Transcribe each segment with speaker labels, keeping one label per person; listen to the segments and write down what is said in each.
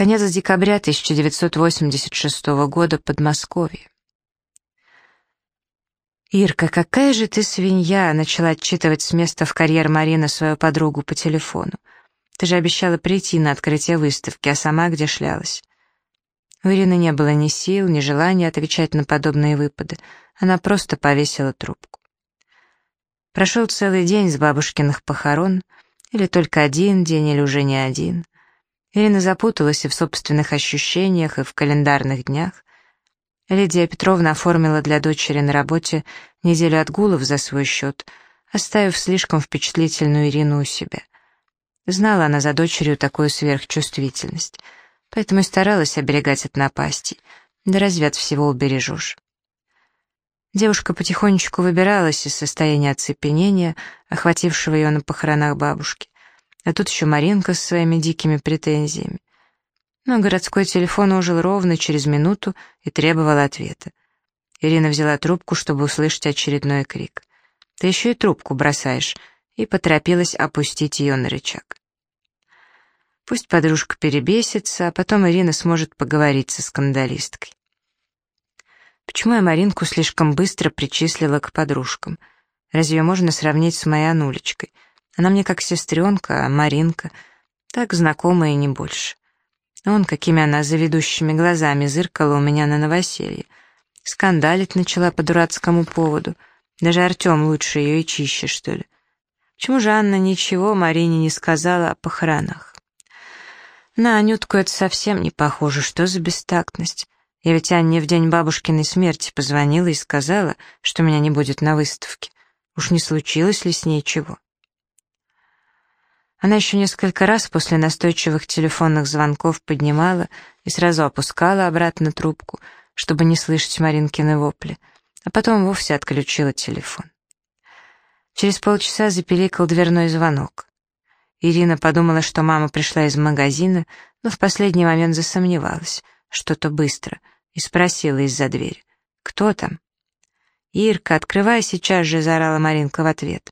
Speaker 1: Конец декабря 1986 года, Подмосковье. «Ирка, какая же ты свинья!» — начала отчитывать с места в карьер Марина свою подругу по телефону. «Ты же обещала прийти на открытие выставки, а сама где шлялась?» У Ирины не было ни сил, ни желания отвечать на подобные выпады. Она просто повесила трубку. Прошел целый день с бабушкиных похорон, или только один день, или уже не один. Ирина запуталась и в собственных ощущениях, и в календарных днях. Лидия Петровна оформила для дочери на работе неделю отгулов за свой счет, оставив слишком впечатлительную Ирину у себя. Знала она за дочерью такую сверхчувствительность, поэтому и старалась оберегать от напастей, да разве от всего убережешь. Девушка потихонечку выбиралась из состояния оцепенения, охватившего ее на похоронах бабушки. А тут еще Маринка с своими дикими претензиями. Но городской телефон ужил ровно через минуту и требовал ответа. Ирина взяла трубку, чтобы услышать очередной крик. «Ты еще и трубку бросаешь», и поторопилась опустить ее на рычаг. Пусть подружка перебесится, а потом Ирина сможет поговорить со скандалисткой. Почему я Маринку слишком быстро причислила к подружкам? Разве можно сравнить с моей Анулечкой? Она мне как сестренка, а Маринка — так знакомая и не больше. Он, какими она заведущими глазами зыркала у меня на новоселье. Скандалить начала по дурацкому поводу. Даже Артем лучше ее и чище, что ли. Почему же Анна ничего Марине не сказала о похоронах? На Анютку это совсем не похоже, что за бестактность. Я ведь Анне в день бабушкиной смерти позвонила и сказала, что меня не будет на выставке. Уж не случилось ли с ней чего? Она еще несколько раз после настойчивых телефонных звонков поднимала и сразу опускала обратно трубку, чтобы не слышать Маринкины вопли, а потом вовсе отключила телефон. Через полчаса запеликал дверной звонок. Ирина подумала, что мама пришла из магазина, но в последний момент засомневалась, что-то быстро, и спросила из-за двери. «Кто там?» «Ирка, открывай сейчас же!» — заорала Маринка в ответ.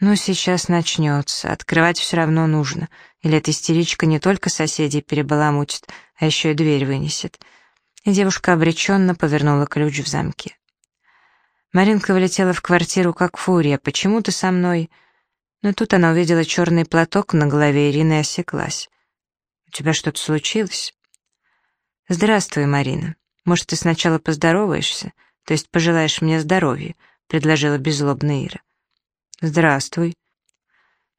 Speaker 1: «Ну, сейчас начнется. Открывать все равно нужно. Или эта истеричка не только соседей перебаламутит, а еще и дверь вынесет». И девушка обреченно повернула ключ в замке. Маринка влетела в квартиру как фурия. «Почему ты со мной?» Но тут она увидела черный платок на голове Ирины и осеклась. «У тебя что-то случилось?» «Здравствуй, Марина. Может, ты сначала поздороваешься, то есть пожелаешь мне здоровья?» — предложила беззлобная Ира. «Здравствуй».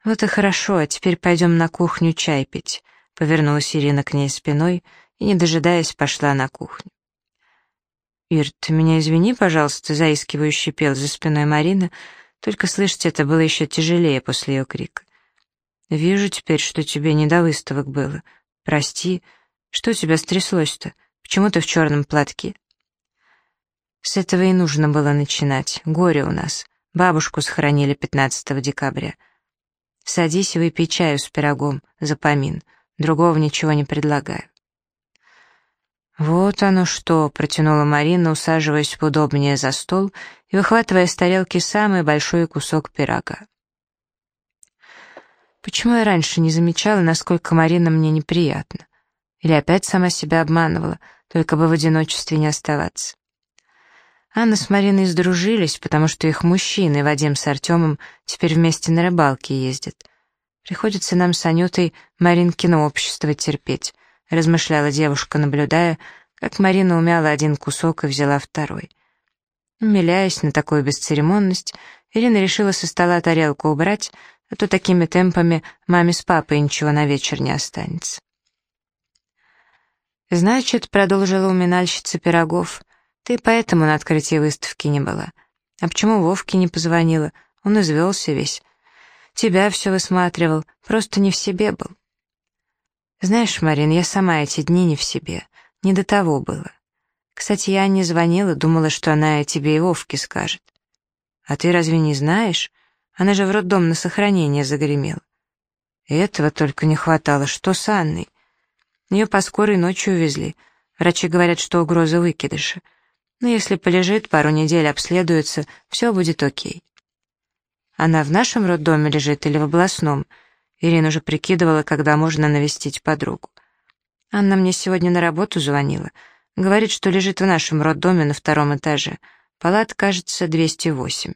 Speaker 1: «Вот и хорошо, а теперь пойдем на кухню чай пить», — повернулась Ирина к ней спиной и, не дожидаясь, пошла на кухню. «Ир, ты меня извини, пожалуйста», — заискивающе пел за спиной Марина, только слышать это было еще тяжелее после ее крика. «Вижу теперь, что тебе не до выставок было. Прости. Что у тебя стряслось-то? Почему ты в черном платке?» С этого и нужно было начинать. Горе у нас. Бабушку схоронили 15 декабря. Садись и выпей чаю с пирогом, за помин. Другого ничего не предлагаю. «Вот оно что!» — протянула Марина, усаживаясь поудобнее за стол и выхватывая с тарелки самый большой кусок пирога. Почему я раньше не замечала, насколько Марина мне неприятна? Или опять сама себя обманывала, только бы в одиночестве не оставаться? Анна с Мариной сдружились, потому что их мужчины, Вадим с Артемом, теперь вместе на рыбалке ездят. Приходится нам с Анютой Маринкино общество терпеть, размышляла девушка, наблюдая, как Марина умяла один кусок и взяла второй. Умиляясь на такую бесцеремонность, Ирина решила со стола тарелку убрать, а то такими темпами маме с папой ничего на вечер не останется. «Значит, — продолжила уминальщица пирогов, ты поэтому на открытии выставки не была. А почему Вовке не позвонила? Он извелся весь. Тебя все высматривал, просто не в себе был. Знаешь, Марин, я сама эти дни не в себе. Не до того было. Кстати, я не звонила, думала, что она тебе и Вовке скажет. А ты разве не знаешь? Она же в роддом на сохранение загремела. Этого только не хватало. Что с Анной? Ее по скорой ночью увезли. Врачи говорят, что угроза выкидыша но если полежит, пару недель обследуется, все будет окей. Она в нашем роддоме лежит или в областном? Ирина уже прикидывала, когда можно навестить подругу. Анна мне сегодня на работу звонила. Говорит, что лежит в нашем роддоме на втором этаже. Палат, кажется, 208.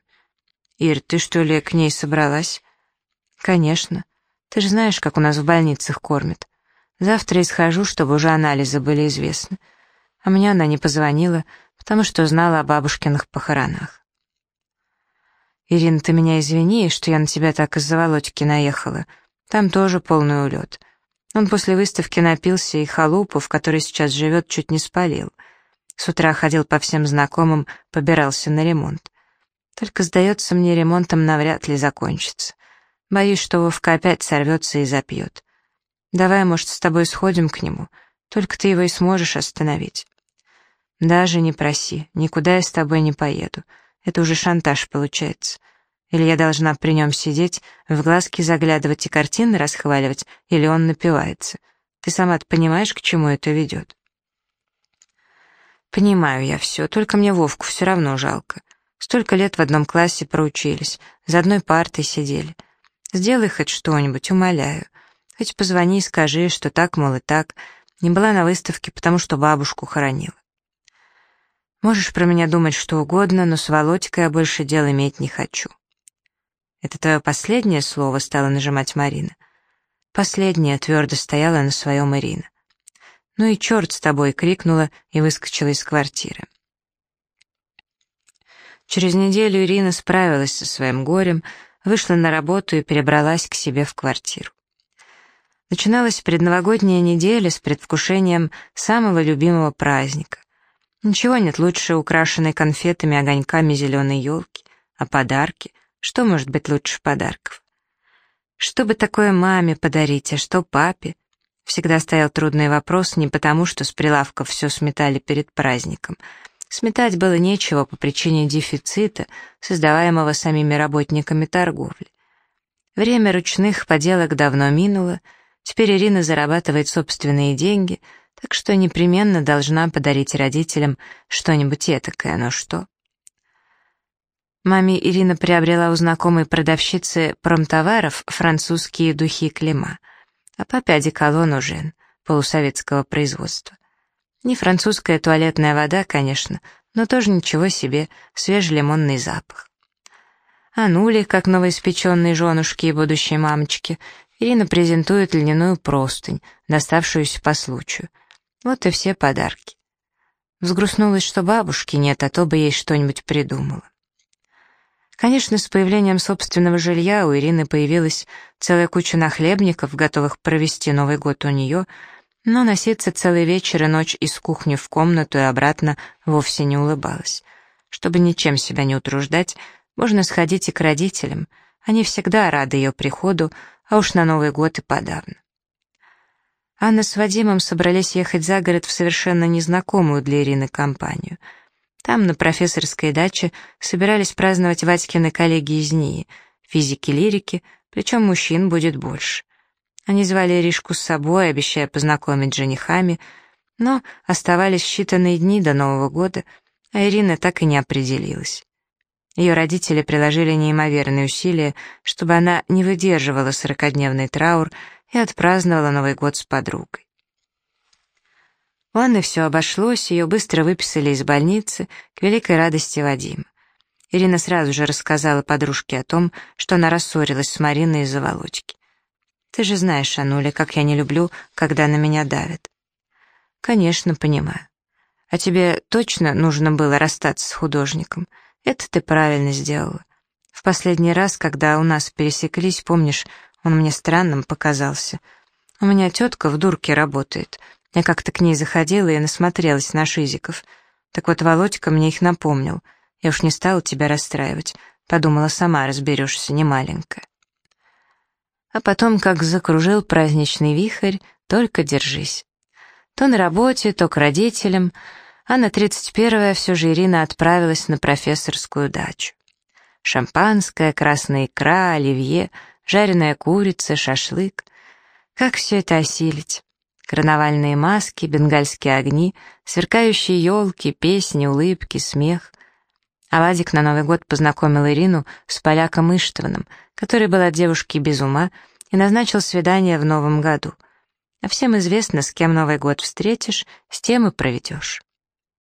Speaker 1: Ир, ты что ли к ней собралась? Конечно. Ты же знаешь, как у нас в больницах кормят. Завтра исхожу, чтобы уже анализы были известны. А мне она не позвонила, потому что знала о бабушкиных похоронах. «Ирина, ты меня извини, что я на тебя так из-за Володьки наехала. Там тоже полный улет. Он после выставки напился и халупу, в которой сейчас живет, чуть не спалил. С утра ходил по всем знакомым, побирался на ремонт. Только, сдается мне, ремонтом навряд ли закончится. Боюсь, что Вовка опять сорвется и запьет. Давай, может, с тобой сходим к нему, только ты его и сможешь остановить. Даже не проси, никуда я с тобой не поеду. Это уже шантаж получается. Или я должна при нем сидеть, в глазки заглядывать и картины расхваливать, или он напивается. Ты сама-то понимаешь, к чему это ведет? Понимаю я все, только мне Вовку все равно жалко. Столько лет в одном классе проучились, за одной партой сидели. Сделай хоть что-нибудь, умоляю. Хоть позвони и скажи, что так, мол, и так. Не была на выставке, потому что бабушку хоронила. Можешь про меня думать что угодно, но с Володькой я больше дел иметь не хочу. Это твое последнее слово стала нажимать Марина. Последнее твердо стояла на своем Ирина. «Ну и черт с тобой!» — крикнула и выскочила из квартиры. Через неделю Ирина справилась со своим горем, вышла на работу и перебралась к себе в квартиру. Начиналась предновогодняя неделя с предвкушением самого любимого праздника. Ничего нет лучше украшенной конфетами, огоньками зеленой елки. А подарки? Что может быть лучше подарков? Что бы такое маме подарить, а что папе? Всегда стоял трудный вопрос не потому, что с прилавков все сметали перед праздником — Сметать было нечего по причине дефицита, создаваемого самими работниками торговли. Время ручных поделок давно минуло, теперь Ирина зарабатывает собственные деньги, так что непременно должна подарить родителям что-нибудь этакое, но что? Маме Ирина приобрела у знакомой продавщицы промтоваров французские духи Клима, а папе одеколон Ужен, полусоветского производства. Не французская туалетная вода, конечно, но тоже ничего себе, свежий лимонный запах. А Нули, как новоиспеченные женушки и будущие мамочки, Ирина презентует льняную простынь, доставшуюся по случаю. Вот и все подарки. Взгрустнулась, что бабушки нет, а то бы ей что-нибудь придумала. Конечно, с появлением собственного жилья у Ирины появилась целая куча нахлебников, готовых провести Новый год у нее — но носиться целый вечер и ночь из кухни в комнату и обратно вовсе не улыбалась. Чтобы ничем себя не утруждать, можно сходить и к родителям. Они всегда рады ее приходу, а уж на Новый год и подавно. Анна с Вадимом собрались ехать за город в совершенно незнакомую для Ирины компанию. Там, на профессорской даче, собирались праздновать Вадькины коллеги из НИИ, физики-лирики, причем мужчин будет больше. Они звали Иришку с собой, обещая познакомить с женихами, но оставались считанные дни до Нового года, а Ирина так и не определилась. Ее родители приложили неимоверные усилия, чтобы она не выдерживала сорокодневный траур и отпраздновала Новый год с подругой. У Анны все обошлось, ее быстро выписали из больницы к великой радости Вадима. Ирина сразу же рассказала подружке о том, что она рассорилась с Мариной из-за Володьки. Ты же знаешь, Ануля, как я не люблю, когда на меня давят. Конечно, понимаю. А тебе точно нужно было расстаться с художником? Это ты правильно сделала. В последний раз, когда у нас пересеклись, помнишь, он мне странным показался. У меня тетка в дурке работает. Я как-то к ней заходила и насмотрелась на шизиков. Так вот, Володька мне их напомнил. Я уж не стала тебя расстраивать. Подумала, сама разберешься, не маленькая. А потом, как закружил праздничный вихрь, только держись. То на работе, то к родителям, а на 31-е все же Ирина отправилась на профессорскую дачу. Шампанское, красная икра, оливье, жареная курица, шашлык. Как все это осилить? Карнавальные маски, бенгальские огни, сверкающие елки, песни, улыбки, смех. А Вадик на Новый год познакомил Ирину с поляком Иштваном, который был от девушки без ума и назначил свидание в Новом году. А всем известно, с кем Новый год встретишь, с тем и проведешь.